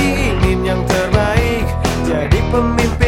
ingin yang terbaik. Jadi pemimpin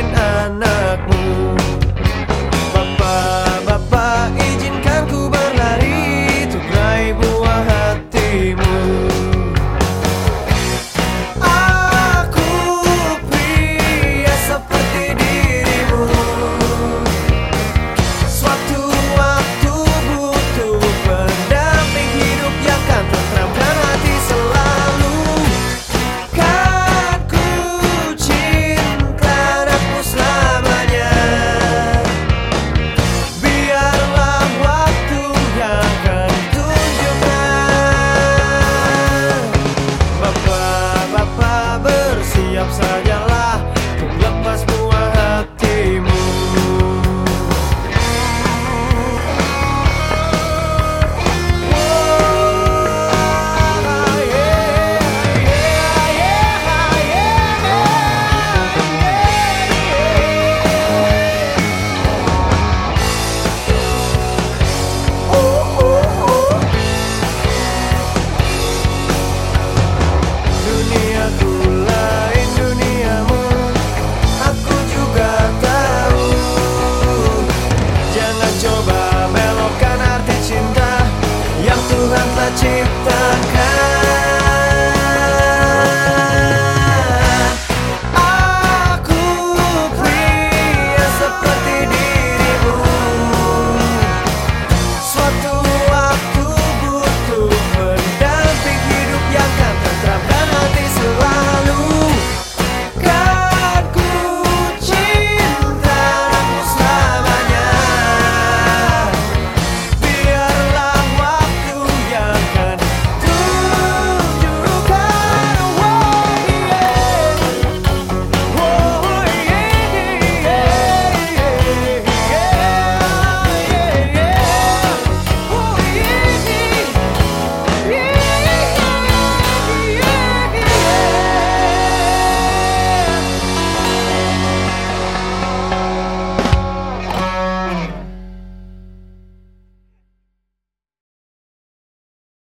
upside the